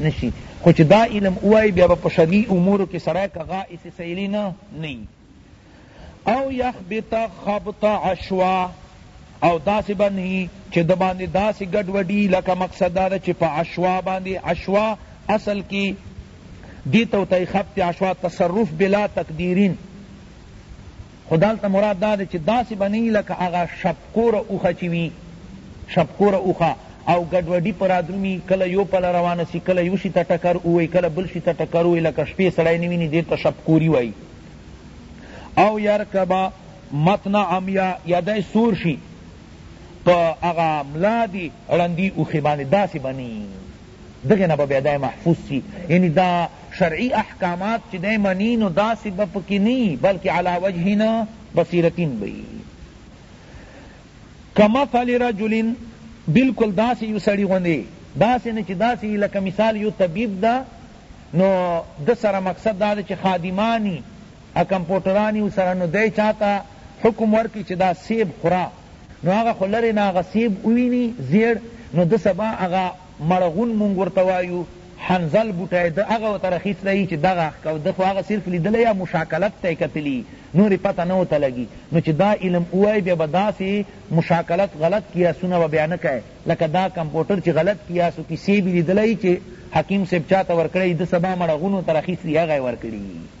نشی خو چه دا علم ووایی بیا به په شرعی امورو کی سړی کغا اسی سیلی نه نه یی او یخبط خبط عشوا او داسی به نه یی چه ده باندی داسی ګډ وډی لکه مقصد دا ده چه په عشوا باندی عشوا اصل کی دیتو تای خبط عشوا تصرف بلا تقدیرین خو دلته مراد دا ده چی داسی به نه یی لکه هغه شپ کوره اوښه چی وی شپ کوره اوښه او ګډوډی په رادرومی کله یو پله روانه سی کله یو شی ته ټکر ووهی کله بل شی ته ټکر ووهی لکه شپی سړی نه وینی دی ته شپ کوری وایی او یرکبا متن عمیا یا دی سور شی په هغه ملا دی ړندی اوښی باندی داسی به نه یی دغه نه به بیا دا محفوظ سی یعنی دا شرعی احکامات چی دی منی نو داسی به پکی نه یی بلکه علی وجهین بصیرتین به یی کمثل رجل بلکل داسی یو سړی غوندی داسی نه چی داسی لکه مثال یو طبیب ده نو دسره مقصد دا ده چی خادمانی ا کمپوټران یو سره نو دی چاته حکم ورکی چی دا سیب خوره نو هغه خو لری نه هغه سیب ووینی زیړ نو ده سبا هغه مړغون مونږ ورته وایو حنظل بوټی ده هغه ورته رخیسته یی چی دغه اخکو ده خو هغه صرف لیدلی یا مشاکلت ته یی کتلی نوری پته نه ورته لګی نو چی دا علم ووایی بیا به داسی مشاکلت غلط قیاسونه به بیا نه کای لکه دا کمپوټر چی غلط قیاس وکی سیب یی لیدلی چی حکیم صیب چاته ورکړی ده سبا مړغونو ته رخیستی هغه یی ورکړی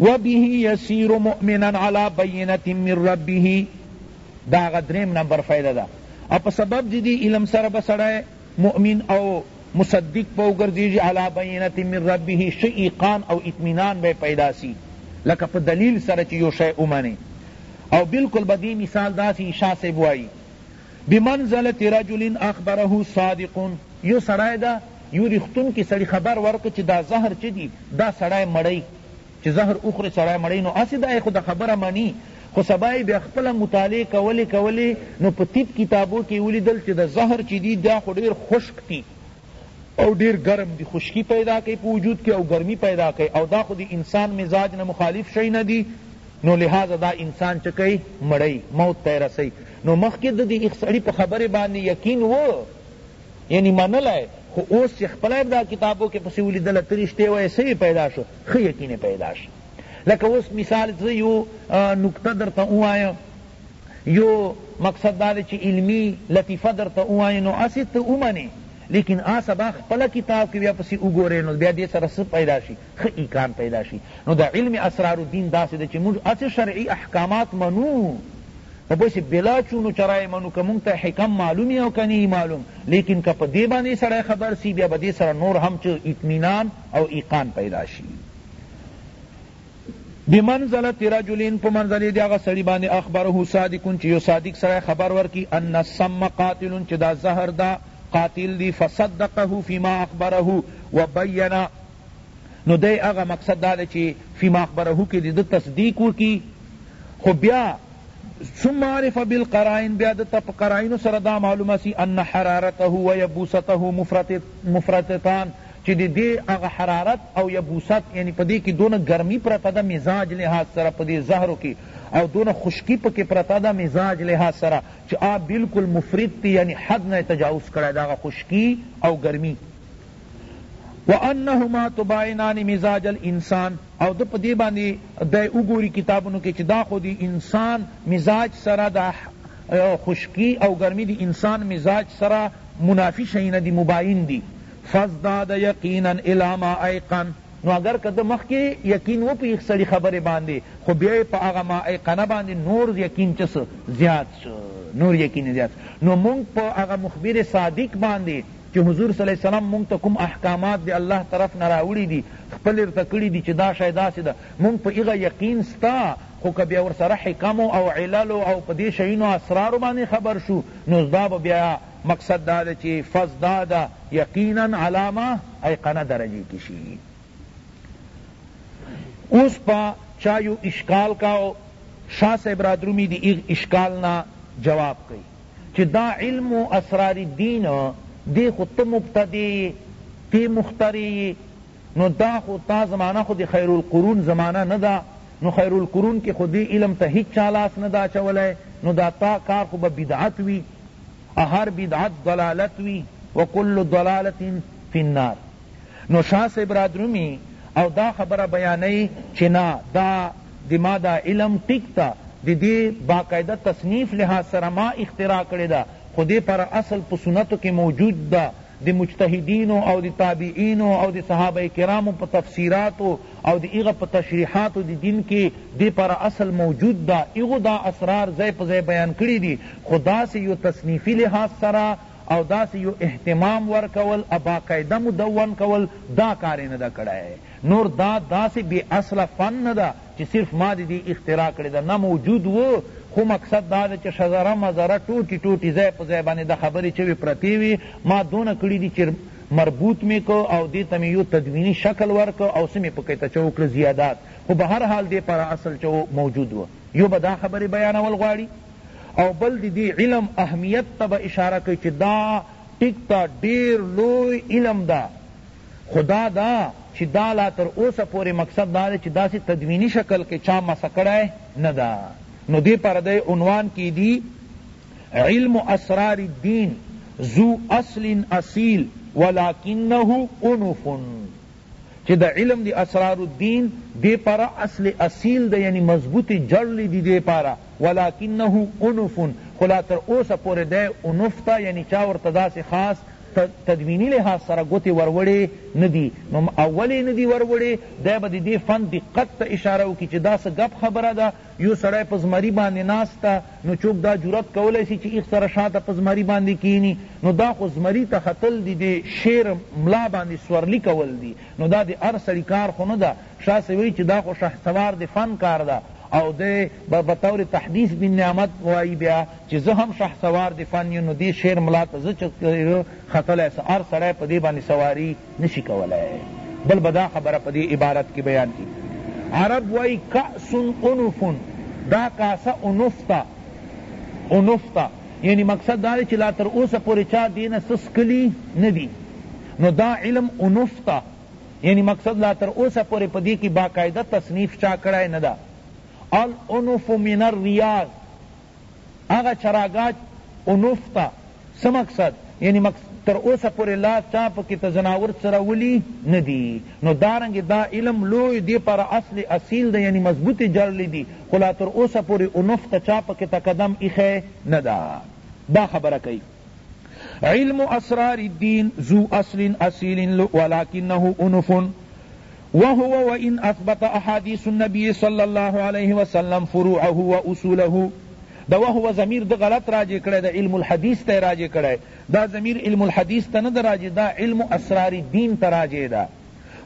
وبه یسیر مؤمنا علی بینة من ربه دا هغه دریم نمبر فائدہ ده او په سبب دی دی علم سره به سړی مؤمن او مصدق به وګرځېږي علی بینة من ربه ښه ایقان او اطمینان به پیدا سي لکه په دلیل سره چې یو شی ومنې او بالکل به دې مثال داسې شاه صاحب وایي بمنزلة رجل اخبره صادق یو سړی ده یو رښتونکي سړي خبر ورکړ چي دا زهر چه دي دا سړی مړوي چه زهر وخوري سړی مړوي نو هسي دا یې خو دا خبره مني خو سبا یې بیا خپله مطالعه کولې کولې نو په طب کتابو کي یې ولیدل چي دا زهر چي دي دا خو ډیر خشک دي او ډیر ګرم دي خشکي پیدا کوي په وجود کي او ګرمي پیدا کوي او دا خو د انسان مزاج نه مخالف شی نه دي نو لهذا دا انسان چه کوي مړوي موت ته یې رسوي نو مخکې د دې سړي په خبرې باندې یقین و یعنی منلی خو اوس چې خپله یې په دا کتابو کې پسې ولیدله ته رښتې وایې څه یې پیدا شو ښه یقین یې پیدا شو لکه اوس مثال زه یو نکته درته ووایم یو مقصد دا دی چې علمي لطیفه درته ووایم نو هسې ته ومنې لیکن آ سبا خپل کتاب کې بیا پسې وګورې نو بیا دې سره څه پیدا شي ښه ايکان پيدا شي نو د علم اسرار الدين داسې ده چې موږ هسې شرعي احکامات منو په پسې بلا چونو چرای منو که موږ ته حکم معلوم يي او که نه يي معلوم ليکن که په دې باندې سړی خبر سي بيا به دې سره نور هم څه اطمينان او ايقان پيدا شي بمنزلت رجل په منزله دی هغه سړي باندې اخبره صادق چې یو صادق سره خبر ورکی ان السم قاتل چې دا زهر دا قاتل دی فصدقه فيما اخبره وبينا نو دی هغه مقصد دا دی چی فی ما اخبره کی د تصدیق وکی خو بیا ثم عرف بالقرائن بیا دته په قرائنو سره دا معلومه سی ان حرارته و یبوسته مفرطتان چی دی دی هغه حرارت او یبوست یعنی په دی کی دونه گرمی پرته ده مزاج لحاظ سره په دی زهرو کی او دونه خشکی پکی پرته ده مزاج لحاظ سره چی آ بالکل مفرط تی یعنی حد نه تجاوز کړی ده هغه خشکی او گرمی وانهما تباینان مزاج الانسان او ده په دې باندې دی وګوري کتابونو کې چې دا خو د انسان مزاج سره د خشکی او ګرمی د انسان مزاج سره منافی شیونه دی مباین دی فازداد یقینا الی ما ایقن نو اگر که ده مخکې یقین و په یخ سړی خبرې باندې خو بیا په هغه ما ایقنه باندې نور یقین چس زیاد شو نور یقین زیاد شو نو مونږ په هغه مخبر صادق باندې چی حضور صلی الله علیه وسلم مونږ ته کوم احکامات د الله طرف نه راوړی دی خپل رته کړی دی چی دا شی داسی ده مونږ په هغه یقین سته خو که بیا ورسره حکم او علل او په دی شیونو اسرارو باندی خبر شو نو دا به بیا مقصد دا ده چی فازداد یقینا علی ما ایقن درجه کی شی اوس په چا یو اشکال کاو شاه صاحب رادرومی دی هغ اشکال نه جواب کئی. چی دا علم و اسرار دین دی خو ته مبتدع یی ته مخترع یی نو دا خو تا زمانه خو د خیرالقرون زمانه نه ده نو خیرالقرون کی خو دی علم ته هیچا لاس نه ده اچولی نو دا تا کار خو به بدعت وی او هر بدعت ضلالت وی وکل ضلالة فی النار. نو شاه صاحب رادرومی او دا خبره بیانوی چی نه دا د ما دا علم ټیک ته د دی باقاعده تصنیف لحاظ سره ما اختراع کړی ده خو دی پر اصل په سنتو کی موجود ده د مجتهدینو او د تابعینو او د صحابه کرامو په تفسیراتو او د هغه په تشریحاتو د دین کی دی پر اصل موجود ده هغو دا اسرار ځای په ځای بیان کړی دی خو داسی یو تصنیفی لحاظ سره او داسی یو اهتمام ورکول او باقاعده مدون کول دا کار یې نه ده کړی نور دا داسی بی اصله فن نه ده چی صرف ما دی دی اختراع کړی ده نه موجود وو خو مقصد دا ده چی شذره مذره ټوټی ټوټی ځای په ځای باندی دا خبری چوی پرتی وی ما دونه کړی دی چی مربوط می که او دی ته می یو تدوینی شکل ورکړ او څه می پکی ته چه وکړ زیادات خو بهر حال دی پر اصل چه وو موجود وو. یو به دا خبری بیانول غواړی او بل د دی علم اهمیت ته به اشاره کوي چی دا ټیک ده ډیر لوی علم ده خو دا ده چی دا لا تر اوسه پوری مقصد دا ده چی داسی تدوینی شکل کی چا مسح کړی نه ده نو دی پر دی عنوان کیدی علم اسرار الدین ذو اصل اصیل ولکنه انف چه د علم د اسرار الدین دی پاره اصل اصیل ده یعنی مضبوط جړ لی دی دی پاره ولکنه انف خو لا تر اوسه پوری دی انف ته یعنی چا ورته داسی خاص تدوینی لحاظ سره ګوتی ور وړی ندی نو اولی ندی ور وړی دی به د دی فن دقت ته اشاره وکی چه دا څه ګپ خبره ده يو سړی په زمری باندی ناست ده نو چوک دا جرات کولای سی چی ایخ سره شاته په زمری باندی کینی نو دا خو زمری ته ختل دی دی شیر ملا باندی سورلی کول دی نو دا دی هر سړی کار خو نده شاه صیب وایی چی دا خو شهسوار دی فن کار ده او دی به بطور تحدیث بن نعمت وایی بیا چی زه هم شهسوار دی فن یو نو دی شیر ملا ته زه چه ختلای سم هر سړی پدی باندی سواری نشي کولای بل به دا خبره په دې عبارت کې بیان کړي عرب وایي کأس انف دا کاسه انف ته انف ته یعنی مقصد دا چې لا تر اوسه پورې چا دې نه څه څکلي نه دي نو دا علم انف ته یعنی مقصد لا تر اوسه پورې په دې کې باقاعده تصنیف چا کړی نه ده الانف من الریاض هغه چراګاچ اونوف ته څه مقصد یعنی مقصد تر اوسه پورې لا چا په کې تزناور څه راولي نه دي نو دارنګه دا علم لوی دې پر اصل اصیل ده یعنی مضبوطې جړ لې دي خو لا تر اوسه پورې اونوف ته چا په کې تقدم ایښی نه ده دا خبره کوي علم اسرار الدین ذو اصل اصیل ولکنه انف وهو وان اثبت احادیث النبی صلی الله علیه وسلم فروعه و اصوله دا وهو ضمیر د غلط راجع کړی دا علم الحدیث ته راجع کړی دا ضمیر علم الحدیث ته نه راجع دا علم اسرار الدین ته راجع ده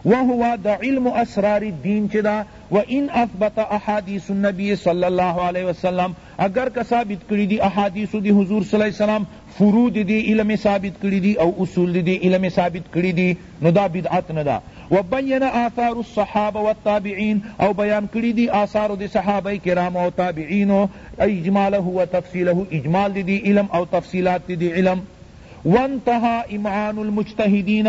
وهو د علم اسرار الدین چی ده و ان اثبت احادیث النبی صلی الله علیه وسلم اگر که ثابت کړی دی احادیث دی حضور صلی الله علیه وسلم فروع دی دی علم ثابت کړی دی او اصول دی دی علم ثابت کړی دی نو دا بدعت نه ده و بین آثار الصحابه والتابعین او بیان کړی دی آثار دی صحابه کرام او تابعین اجماله و تفصیله اجمال دی دی علم او تفصیلات دی دی علم وانتهى امعان المجتهدین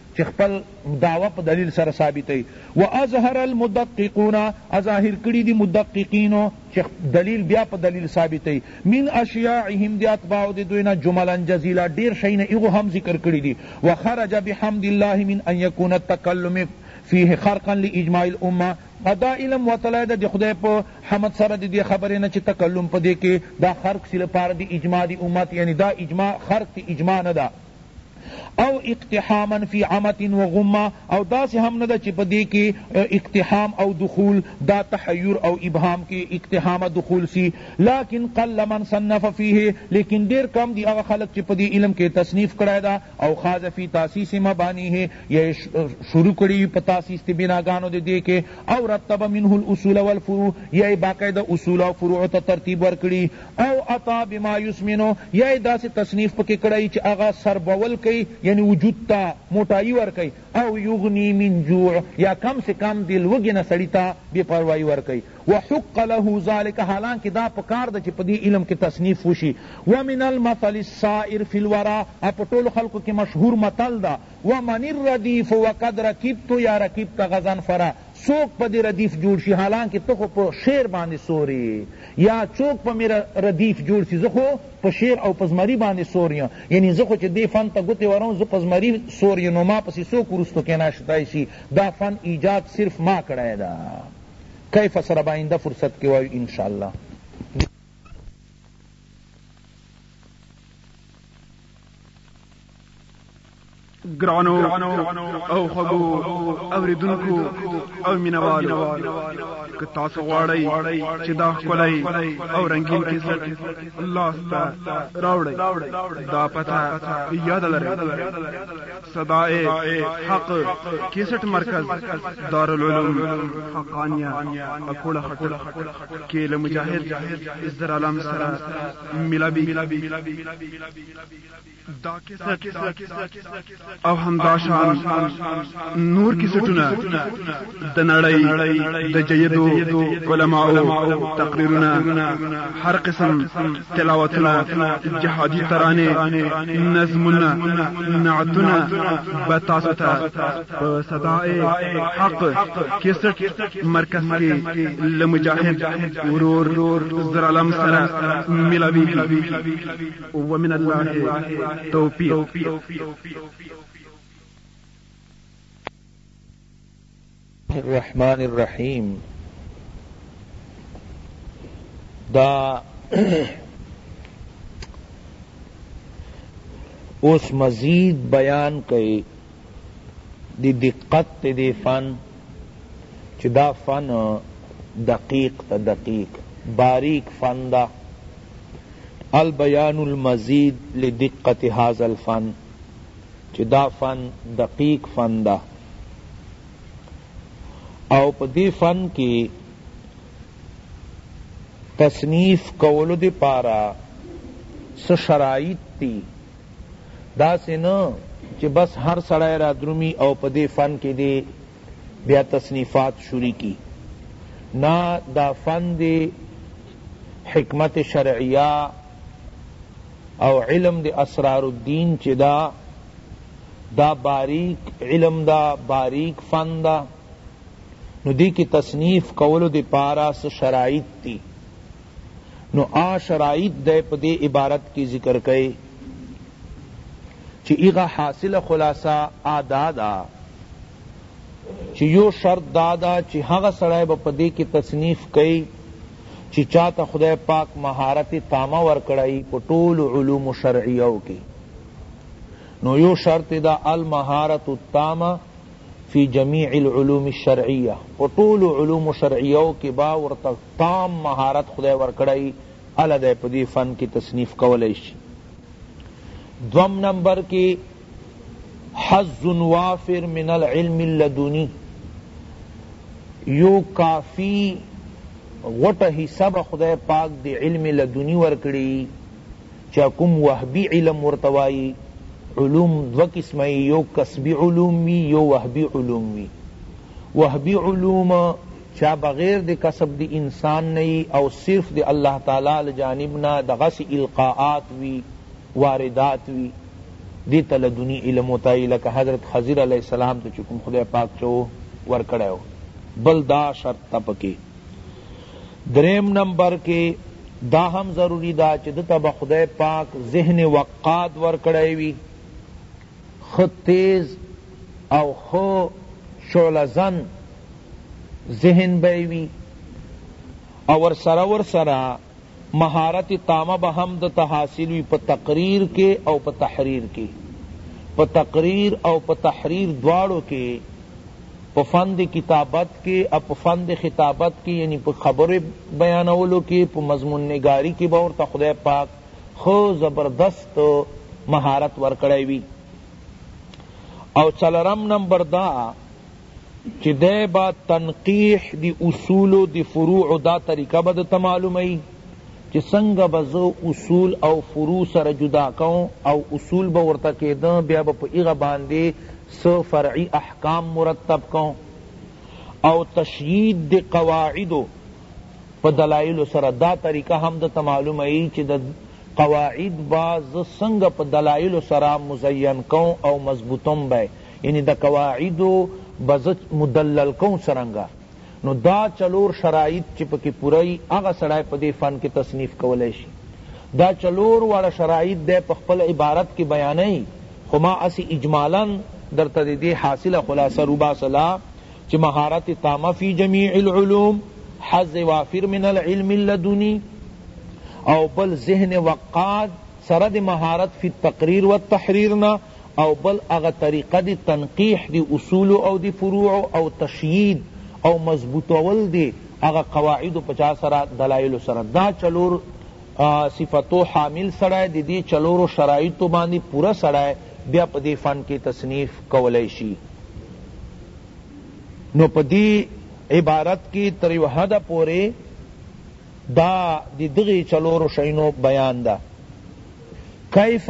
چه خپل دعوه په دلیل سره ثابتوی واظهر المدققون اظاهر کړی دی مدققینو چه دلیل بیا په دلیل ثابتوی من اشیاعهم دی اتباعو دی دوی نه جملا جزیلا ډیر شیونه ایغو هم ذکر کړی دی وخرج بحمد الله من ان یکون التکلم فیه خرقا لاجماع الامه ادا علم وتلی ده د خدای په حمد سره د دې خبرې نه چې تکلم په دې کې دا خرق سی لپاره د اجماع د امت یعنی دا اجماع خرق تی اجماع نه ده او اقتحاما فی عمت و غمه او داسی هم نده چی پا دی کی اقتحام او دخول دا تحیر او ابهام کی اقتحام دخول سی لکن قل من صنف فیه لیکن دیر کم دی هغه خلق چی پا دی علم کی تصنیف کړی دا او خاض فی تاسیس مبانیه یا شروع کړی وی پا تاسیس دی بناگانو دی دی کی او رتب منه الاصول والفروع یا باقاعده اصول او فروع تا ترتیب ورکړی او عطا بما یسمن یا یې داسې تصنیف پکې کړئ چې هغه سربول کړي یعنی وجود ته موټايي ورکړي او یغني من جوع یا کم سے کم د لوږې نه سړي ته بې پروايي ورکړي وحق له ذلک حالانکه دا پکار ده چې په دې علم کې تصنیف وشي ومن المثل السائر فی الوری او په ټولو خلقو کې مشهور متل ده ومن الردیف وقد رکبت یا رکبت غضنفرا څوک په دې ردیف جوړ شي حالانکه ته خو په شعر باندې سور یې یا څوک په مې ردیف جوړ شي زه خو په شعر او په زمري باندې سور یم یعنی زه خو چې دې فن ته ګوتې وروم زه په زمري سور یم نو ما پسې څوک وروسته کیناشتای شي دا فن ایجاد صرف ما کړی ده کیف سره به آینده فرصت کې وایو ان شاءالله. ګرانو او خبو اوریدونکو او مینوالو که تاسو غواړئ چې دا خولای او رنگین کیسټ الله ستاسو راوړي دا پته یاد لرئ صدائے حق کیسټ مرکز دارالعلوم حقانیہ اکوڑا خټل کېله مجاهد عزت عالم سره ملابي او همداشان نور کیسټونه د نړۍ د جیدو علماو تقریرونه هر قسم تلاوتونه جهادي ترانه نظمونه نعتونه به تاسو ته په صداي حق کیسټ مرکز کې لمجاهد ورور زرالم سره ملاوي ومن الله توفیق. الرحمن الرحیم دا اوس مزید بیان کئی دی دقت ته دی فن چی دا فن دقیق تا دقیق باریک فن دا البیان المزید لدقت هذا الفن چی دا فن دقیق فن دا او پا دی فن کی تصنیف کولو دی پارا سشرائیت تی داسې نه چې بس هر سړی را درومي او په دې فن کې دې بیا تصنیفات شروع کړي، نه دا فن دې حکمت شرعیه او علم د اسرار الدین چې ده دا باریک علم ده، باریک فن ده، نو دې کې تصنیف کولو دپاره څه شرایط دي. نو هغه شرایط دی په دې عبارت کی ذکر کړی چی هغه حاصله خلاصه هغه دا ده چی یو شرط دا ده چی هغه سړی به په دې کی تصنیف کړی چی چاته خدای پاک مهارت تامه ورکړی په ټولو علومو شرعیو کی نو یو شرط ده المهارة التامة فی جمیع العلوم الشرعیہ په ټولو علومو شرعیو کې به ورته تام مهارت خدای ورکړی اله دی په دې فن کې تصنیف کولای شي دوم نمبر کې حظ وافر من العلم اللدنی یو کافی غټه حصہ به خدای پاک دی علم لدنی ورکړي چا کوم وهبي علم ورته وايي علوم دوه قسمه يي يو کسبي علوم وي يو وهبي علوم وي وهبي علوم چا بغير د کسب د انسان نه يي او صرف د الله تعالی له جانب نه دغسي القاءات وي واردات وي دې ته لدني علم ورته وايي لکه حضرت خضر عليه السلام ته چي کوم خدای پاک چه ورکړی وو بل دا شرط ته پکې دریم نمبر کې دا هم ضروری ده چې ده ته به خدای پاک ذهن وقاد ورکړی وي، ښه تیز او ښه شعله زن ذهن به یې وي او ورسره ورسره مهارت تامه به هم ده ته حاصل وي په تقریر کې او په تحریر کې، په تقریر او په تحریر دواړو کې په فند کتابت کې او په فند خطابت کې یعنی په خبرو بیانولو کې په مضمون نګاری کې به ورته خدای پاک ښه زبردست مهارت ورکړی وي او څلورم نمبر دا چې دی به تنقیح د اصولو د فروعو دا طریقه به درته معلوموي چی څنګه به زه اصول او فروع سره جدا کوم او اصول به ورته کیده بیا به په هغه باندی څه فرعی احکام مرتب کوم او تشیید د قواعدو په دلایلو سره دا طریقه هم درته معلومه یی چی دا قواعد به زه څنګه په دلایلو سره مزین کوم او مضبوطوم به یعنی دا قواعدو به زه مدلل کوم څرنګه نو دا څلور شرایط چی پکی پوره وی هغه سړی په دی فن کی تصنیف کولای شی دا څلور واړه شرایط دی په خپل عبارت کی بیانوی خو ما هسی اجمالا درته د دی حاصله خلاصه روباسله چی مهارت تامه فی جمیع العلوم حظ وافر من العلم اللدنی او بل ذهن وقاد سره د مهارت فی التقریر والتحریر نه او بل هغه طریقه د تنقیح د اصولو او د فروعو او تشیید او مضبوطول د هغه قواعدو په چا سره دلائلو سره دا چلور صفتو حامل سړی د دې چلورو شرائطو باندې پوره سړی بیا په دې فن کښې تصنیف کولای شي نو په دې عبارت کښې تر یو حده پورې دا د دغې چلورو شیونو بیان ده کیف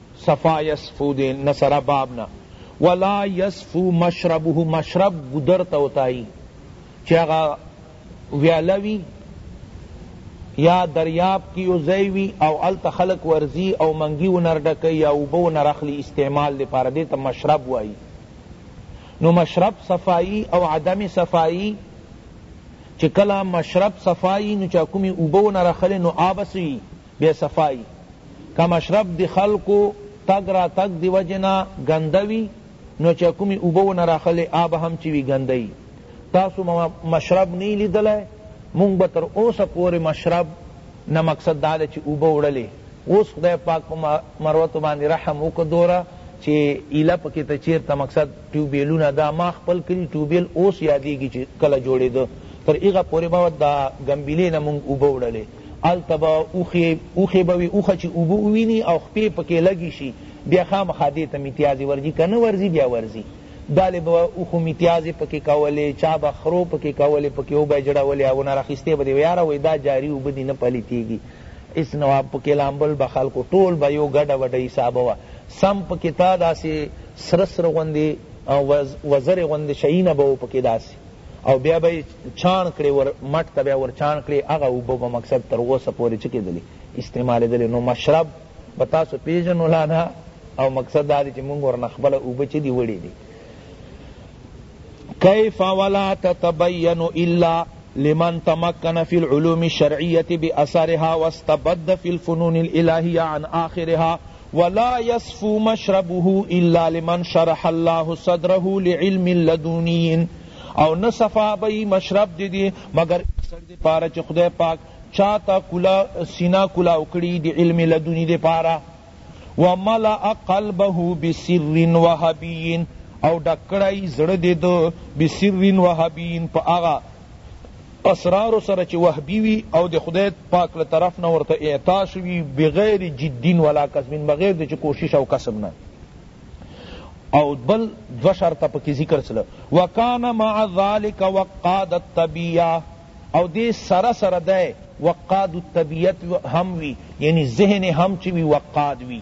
صفا یصفو دے نصر باب نا ولا یصفو مشربه مشرب گودر تا وتایی چی اغا ویاله وی یا دریاب کی یو ځای وی او هلته خلک ورځی او منګی ونر ډکی یا اوبه ونر اخلی استعمال دی پاره دی ته مشرب وایی نو مشرب صفایی او عدم صفایی چی کلا مشرب صفایی نو چا کومی اوبه ونر اخلی نو آب سوی بی صفائی که مشرب دی خلکو تګ را تګ دی وجه نه ګنده وی نو چه کومی اوبه ونه راخلی آب هم چه وی ګنده یی تاسو مشرب نه لیدلی مونږ به تر اوسه پوری مشرب نه مقصد دا دی چه اوبه وړلی اوس خدای پاک په مروتو باندی رحم وکړ دوره چه ایله پکی ته چیرته مقصد ټیوبیلونه دا ما خپل کلی ټیوبیل اوس یادیږی چه کله جوړیده تر هغه پوری به دا ګمبیلی نه مونږ اوبه وړلی هلته به اوښې اوښې به وي اوښه چې اوبه وویني او خپې پکې لګې شي بیا خامخا دې ته متیازې ورځي که نه ورځي بیا ورځي دالې به اوښو متیازې پکې کولې چا به خرو پکې کولې پکې اوبه یې جړولې او نه راخیستې به دې وې یاره وایي دا جاري اوبه دي نه پلیتېږي هېڅ نه وه پکې لامبل به خلکو ټول به یو ګډه وډه حسابه وه سم پکې تا داسې سره سره غوندې وزرې غوندې شیونه به وو پکې داسې او بیا به یې چاڼ کړې ور مټ ته بیا ور چاڼ کړې هغه اوبه به مقصد تر اوسه پورې څه کېدلې استعمالېدلې نو مشرب به تاسو پېژنو لا نه او مقصد دا دی چې مونږ ورنه خپله اوبه چې دي وړې دي کیف ولا تتبین الا لمن تمکن فی العلوم الشرعیت باثرها واستبد فی الفنون الالهیه عن آخرها ولا يصفو مشربه الا لمن شرح الله صدره لعلم لدوني او نه صفا بئی مشرب د دی مگر هغه سړی د پاره چه خدای پاک چاته کلا سینه کلاو کړی د علم لدونی د پاره وملأ قلبه بسر وهبی او ډک کړی زړه د ده بسر وهبی په هغه اسرارو سره چه وهبی وی او د خدای پاک له طرف نه ورته اعطا شوی بغیر جد ولا کسب بغیر د چه کوشش او کسب نه او بل دو شرط پکی ذکر سل وکان مع ذلک وقاد الطبیعه او دی سره سره دی وقاد الطبیعت هم وی یعنی ذهن هم چه وی وقاد وی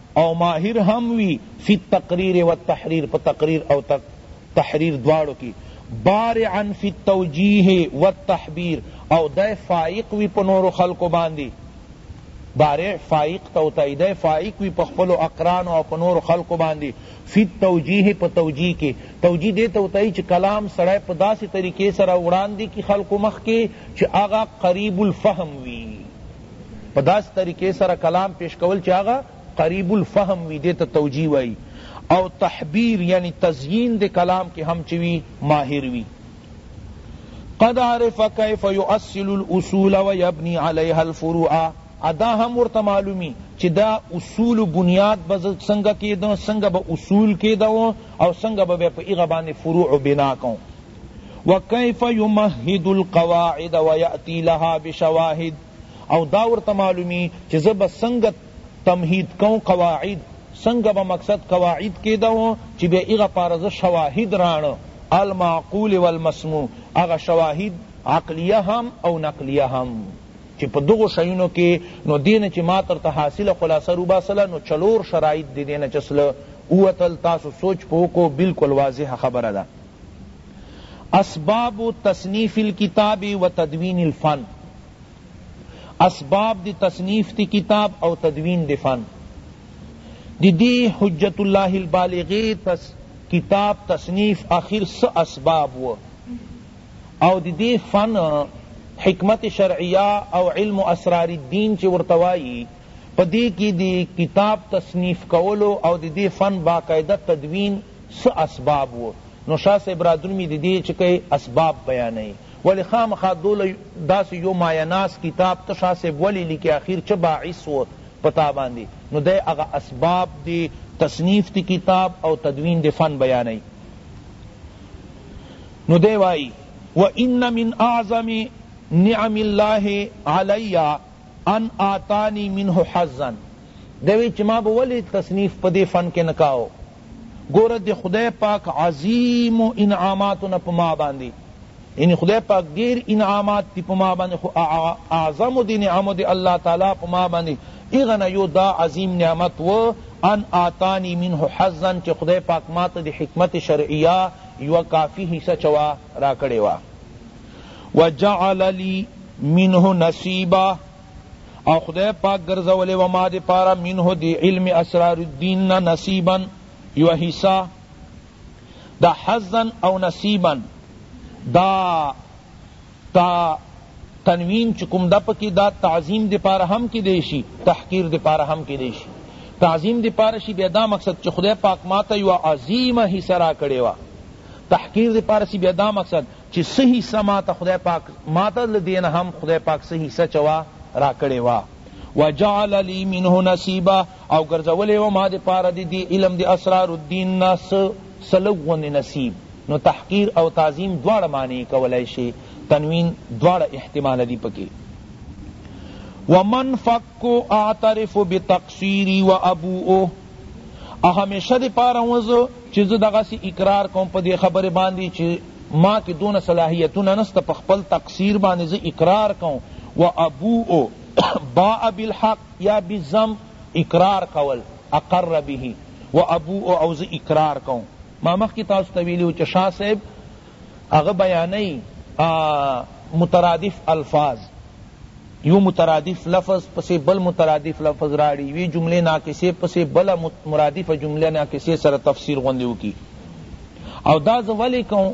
او ماهر هم وي فی التقریر والتحریر په تقریر او تحریر دواړو کی بارعا فی التوجیه والتحبیر او دی فایق وي په نورو خلقو باندی بارع فایق ته وتایی دی فایق وي په خپلو اقرانو او په نورو خلقو باندی فی التوجیه په توجیه کی توجیه دی ته وتایی چی کلام سړی په داسی طریقی سره وړاندی کی خلقو مخکی چی هغه قریب الفهم وی په داسې طریقې سره کلام پیش کول چې هغه قریب الفهم وي دې ته توجیه وایي او تحبیر یعنی تزیین د کلام کې هم چې وي ماهر وي قد عرف کیف یؤصل الاصول ویبنی علیها الفروع ادا هم ورته معلومی چې دا اصول بنیاد به څنګه کېده څنګه به اصول کېده او څنګه به په هغه باندې فروع بنا کوم وکیف یمهد القواعد ویاتی لها بشواهد او دا ورته معلومی چی زه به څنګه تمهید کوم قواعد څنګه به مقصد قواعد کیده او چی بیا هغه پاره زه شواهد راڼه المعقول والمسموع هغه شواهد عقلیه هم او نقلیه هم چی په دغو شیونو کی نو دی نه چی ما درته حاصله خلاصه روباسله نو چلور شرایط دی دی نه چسله ووتل تاسو سوچ په وکړو بلکل واضحه خبره ده. اسباب تصنیف الکتاب و تدوین الفن، اسباب دی تصنیف تی کتاب او تدوین دی فن، دی دی حجت الله البالغی کتاب تصنیف آخر څه اسباب وه او دی دی فن حکمت شرعیه او علم اسرار الدین چه ورته وایی په دې کی د کتاب تصنیف کولو او د دې فن باقاعده تدوین څه اسباب وو؟ نو شاه صاحب رادرومی د دې چه که اسباب بیانوی ولی خامخا دوله داسی یو مایه ناز کتاب ته شاه صاحب ولی لیکی اخیر چه باعث وو په تا باندی نو دی هغه اسباب د تصنیف د کتاب او تدوین د فن بیانوی نو دی وایی وان من اعظم نعم الله علی ان اعطانی منه حظا دی وی چی ما به ولی تصنیف په دی فن کی نه کاوه ګوره د خدای پاک عظیم انعاماتو نه په ما باندی یعنی خدای پاک ډیر انعامات دی په ما باندی خو اعظم دی نعمو دی الله تعالی په ما باندی هغه نه یو دا عظیم نعمت وو ان اعطانی منه حظا چی خدای پاک ماته د حکمت شرعیه یوه کافی حصه چوا راکړی وه وجعل لی منه نصیبا او خدای پاک ګرځولې و ما دې پارا منه دی علم اسرار الدین نا نصیبا یو حصہ دا حزا او نصیبا دا تا تنوین چکم دا پکی دا تعظیم دی پارا ہم کی دیشی تحقیر دی پارا ہم کی دیشی تعظیم دی پارا شی بیدا مقصد چی خدای پاک ماتا یو عظیم حصہ را کڑے وا تحقیر دی پارا سی بیدا مقصد چی څه حصه ماته خدای پاک ماته له دینه هم خدای پاک څه حصه چه وه راکړی وه وجعل لی منه نصیبا او ګرځولی وه ما د پاره د دی علم د اسرار الدین نه څه څه لږ غوندی نصیب نو تحقیر او تعظیم دواړه معنی کولای شی تنوین دواړه احتمال دی پکی ومن فک اعترف بتقصیری وابوء او همیشه دی پاره وزو چې زه دغه سی اقرار کوم په دې خبره باندې چې ما کې دون صلاحیتونه نسته په خپل تقصیر باندې زه اقرار کوم و ابو باء بالحق یا بالذم اقرار کول اقر به و ابو او زه اقرار کوم ما مخ کی تاسو ته ویلو چې شاه صاحب هغه بیانوی مترادف الفاظ یو مترادف لفظ پسی بل مترادف لفظ راوړی یوی جملی ناقصی پسی بله مرادفه جمله ناقصی سره تفسیر غوندی وکی او دا زه ولی کوم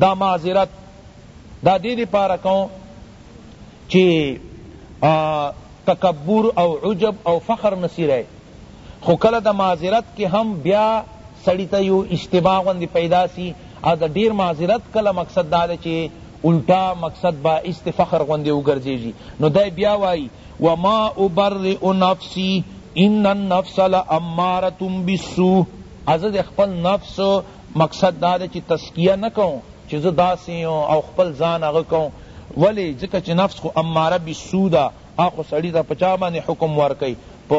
دا معذرت دا دی دی پاره کوم چی تکبر او عجب او فخر نسی رای خو کله د معذرت کی هم بیا سړی ته یو اشتباه غوندی پیدا سی او د ډیر معذرت کله مقصد دا ده چی الټا مقصد باعث د فخر غوندی وګرځیږی نو دی بیا وایی وما ابرئ نفسی ان النفس لامارة بالسوء او زه د خپل نفس مقصد دا ده چی تزکیه نه کوم چی زه داسی یم او خپل ځان هغه کوم ولی ځکه چی نفس خو اماره بالسو ده هغه خو سړی ته په چا باندی حکم ورکوی په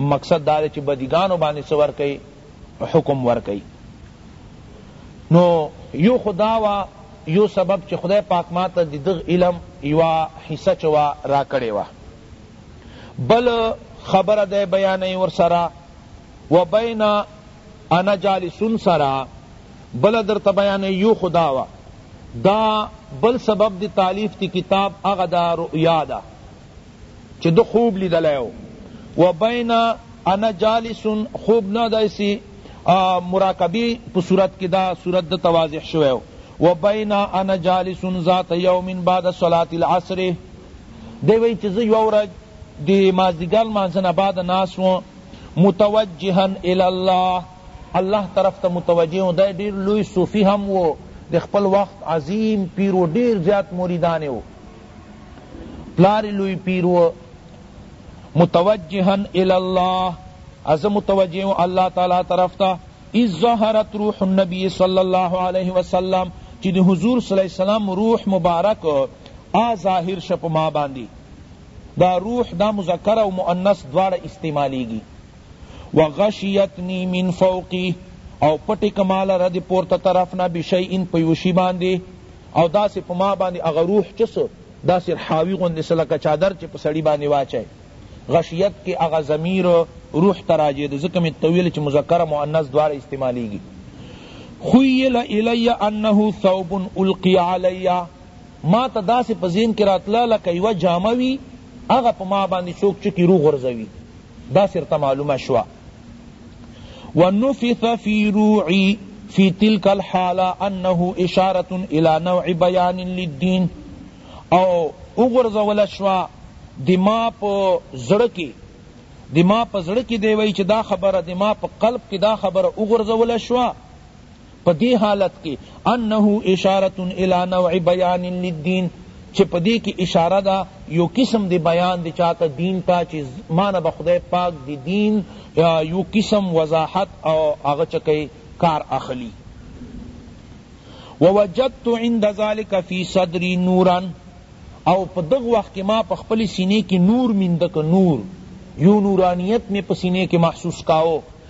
مقصد دا ده چی بدیګانو باندی څه ورکوی حکم ورکوی نو یو خو دا وه یو سبب چی خدای پاک ماته د دغ علم یوه حصه چه وه راکړی وه بل خبره دی بیانوی ورسره وبین انا جالس سره بل درته بیانوي یو خو دا وه دا بل سبب د تالیف د کتاب هغه دا رؤیا ده چې ده خوب لیدلی و و بین انا جالس خوب نه داسې مراقبې په صورت کې دا صورت ده ته واضح شوی و و بین انا جالس ذات یوم بعد صلاة العصر دی وایي چې زه یوه ورځ د مازدیګر لمانځه نه بعد ناست وم متوجها الی الله الله طرف ته متوجه و دا ډیر لوی صوفی هم و د خپل وخت عظیم پیر و ډیر زیات مریدان و پلار لوی پیر و متوجها الی الله از متوجه و الله تعالی طرف ته اذ ظهرت روح النبی صلی الله علیه وسلم چی دی حضور صلی اللہ علیہ وسلم روح مبارک آ ظاهر شپ ما باندی دا روح دا مذکر او مؤنث دواړه استعمالیږي وغشیتنی من فوقی او پټ کمال رد پورته طرف نه بشیئن پیوشی باندې او داسې په ما باندې هغه روح چس داسې حاوی غوندې سه لکه چادر چې په سړی باندې واچای غشیت کې هغه ضمیر روح ته راجع ده ځکه مې ته ویل چې مذکر او مؤنث دواړه استعمالیږي خیل الی انه ثوب القی علی ما ته داسې په ذهن کې راتله لکه یوه جامه وي هغه په ما باندې څوک چکي روغورځوي داسې ورته معلومه شوه ونفث فی روعی فی تلک الحاله انه اشاره الى نوع بیان للدین او وګرځول شوه د ما په زړه کې د ما په زړه کې دی وایي چې دا خبره د ما په قلب کې دا خبره وګرځول شوه په دې حالت کې انه اشارة الی نوع بیان للدین چه په دې کې اشاره ده یو قسم دی بیان دی چاته دین ته چه ما نه به خدای پاک دی دین یو قسم وضاحت او هغه چه کئ کار اخلی ووجدت عند ذلك فی صدری نورا او په دغه وخت کې ما په خپل سینې کې نور مینده که نور یو نورانیت می په سینې کې محسوس کاو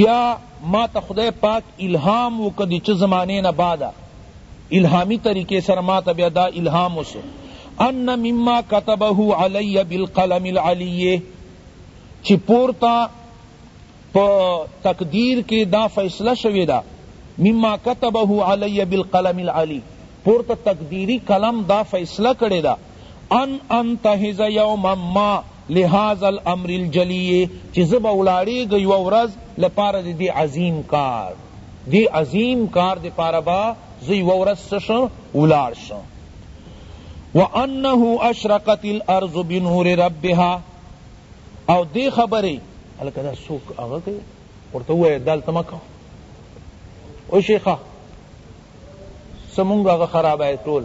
بیا ما ته خدای پاک الهام وکړ د چه زمانه نه بعد الهامی طریقه سره ما ته بیا دا الهام وسو ان مما كتبه علی بالقلم العلی چی پورتا په تقدیر کې دا فیصله شوی دا مما كتبه علی بالقلم العلی پورتا تقدیری قلم دا فیصله کړی دا ان انتهز یوما ما لهذا الامر الجلی چی زه به ولاړیږی یوه ورځ لپاره د دی عظیم کار دی عظیم کار دپاره به زه یوه ورځ څه شم ولاړ شم وانه اشرقت الارض بنور ربها او دی خبری هلکه دا څوک هغه کوي ورته ووایه دلته مه کوه او شیخه څه مونږ هغه خرابه ټول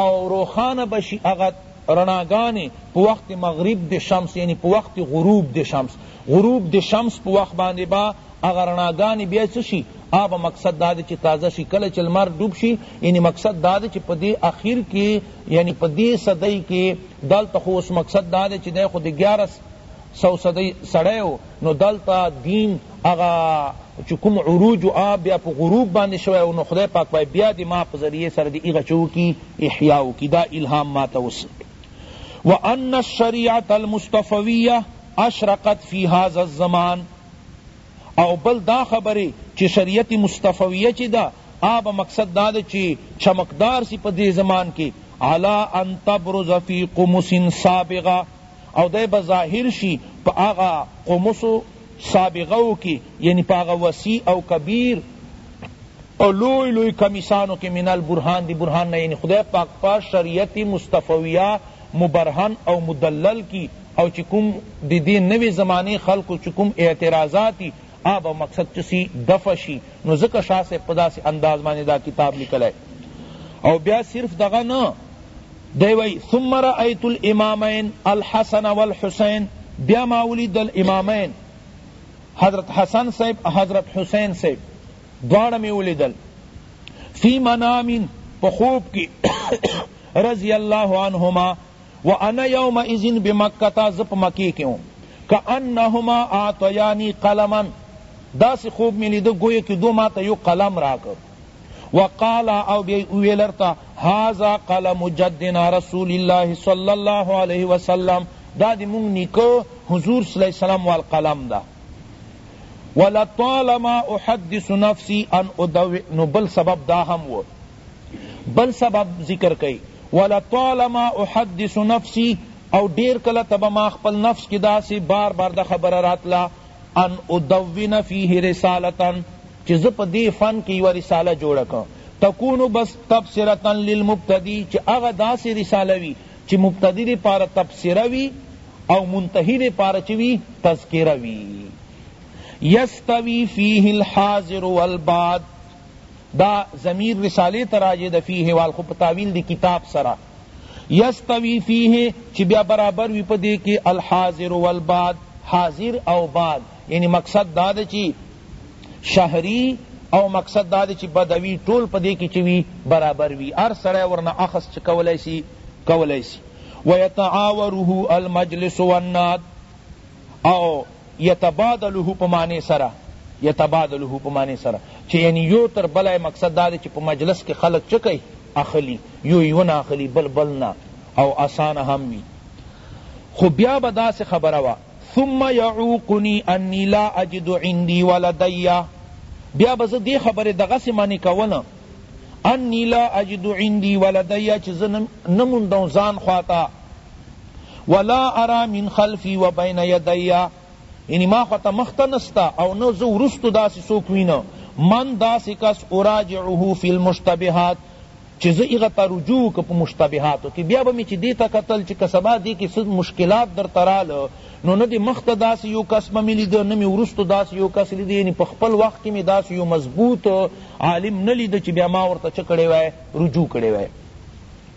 او روښانه به شي هغه رڼاګانې په وقت مغرب د شمس یعنی په وقت غروب د شمس غروب د شمس په وقت باندې به هغه رڼاګانې بیا څه شي هغه به مقصد دا دی چې تازه شي کله چې لمر ډوب شي یعنی مقصد دا دی چې په دې اخیر کې یعنی په دې صدۍ کې دلته خو اوس مقصد دا دی چې دی خو د ګیارس سوسدی سړی وو نو دلته دین هغه چه کوم عروج وو هغه بیا په غروب باندی شوی وو نو خدای پاک وای بیا د ما په ذریعه سره دی هغه چه وکی احیاء وکی دا الهام ماته وسو وان الشریعة المصطفویة اشرقت فی هذا الزمان او بل دا خبره چه شریعت مصطفویه چه ده هغه به مقصد دا ده چه چمکدار سی په دی زمان کی علی ان تبرز فی قمص صابغ او دی به ظاهر شي په هغه قمصو سابغو کې یعنی په هغه وسیع او کبیر او لوی لوی قمیصانو کې من البرهان د برهان نه یعنی خدای پاک په شریعت مصطفویه مبرهن او مدلل کی او چه کوم د دې نوې زمانې خلقو چه کوم اعتراضات دي هغه به مقصد چه سي دفع شي نو ځکه شاه صاحب په داسې انداز باندې دا کتاب لیکلی او بیا صرف دغه نه دی وایی ثم رأیت الامامین الحسن والحسین بیا ما ولیدل امامین حضرت حسن صاحب حضرت حسین صاحب دواړه می ولیدل فی منام په خوب کی رضی اللہ عنہما وانا یوم اذن بمکتا زپ مکی کیوں کانہما اعطیانی قلما دا سی خوب می لیدو گویا کہ دو ما تا یو قلم راکر وقال او بی ویلرتا هذا قلم جدنا رسول الله صلی الله علیه وسلم دا دی مونږ نیکو حضور صلی الله علیه وسلم وال قلم دا ولطالما احدث نفسی ان ادوی نو بل سبب دا هم و بل سبب ذکر کئی ولطالما احدث نفسی او ډیر کله تب ما خپل نفس کی دا سی بار بار دا خبر راتلا ان ادون فیه رسالة چی زه په دی فن کی یوه رساله جوړه کړم تکون بس تبصرة للمبتدی چی هغه داسی رساله وی چی مبتدی دی پاره تبصره وی او منتهی دی پاره چی وی تذکره وی یستوی فیه الحاضر والباد دا ضمیر رسالی ته راجع ده فیه وال خو په تاویل دی کتاب سره یستوی فیه چی بیا برابر وی پدی کی الحاضر والباد حاضر او باد یعنی مقصد دا ده چی شهری او مقصد دا ده چی بدوی ټول پدی کی چه وی برابر وی هر سړی ورنه اخذ چه کولای سی کولای سی ویتعاوره المجلس والناد او یتبادله په معنی سره یتبادله په معنی سره چه یعنی یو تر بله مقصد دا دی چه په مجلس کی خلق چه کئی اخلی یو یو نه اخلی بل بل نه او اسانه هم وی خو بیا به داسی خبره وه ثم یعوقنی انی لا اجد عندی ولدی بیا به زه دی خبری دغسی منع کولم انی لا اجد عندی ولدی چه زه نه موندم ځان خواته ولا ارا من خلفی و بین یدی یعنی ما خواته مخته نسته او نه زه وروسته داسې څوک وینم من داسې کس اراجعه فی المشتبهات چی زه هغه ته رجوع وکړم په مشتبهاتو کی بیا به می چی دیته کتل چی که سبا دی کی څه مشکلات درته رااله نو نه دی مخته داسې یو کس به می لیده نه می وروسته داسې یو کس لیده یعنی په خپل وخت کی می داسې یو مضبوط عالم نه لیده چی بیا ما ورته چه کړی وای رجوع کړی وای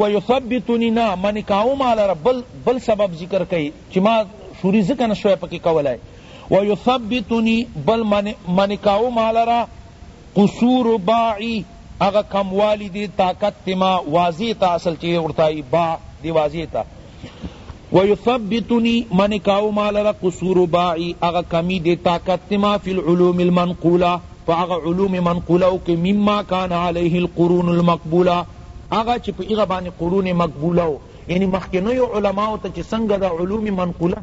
ویثبتنی نه منی کاوه مالره بل بل سبب ذکر کئ چی ما شوری ځکه نه شوی پکی کولای ویثبتنی بل منی کاوه مالره قصور باعی هغه کموالی دی طاقت ما واضح تا اصل چی ورته ای باع دی واضح تا ویثبتنی منع کاو ما لره قصور باعی هغه کمی دی طاقت ما فی العلوم المنقوله په هغه علوم منقوله کی مما کان علیه القرون المقبوله هغه چی په هغه باندی قرون مقبوله وو یعنی مخکنیو علماوو ته چی څنګه د علوم منقوله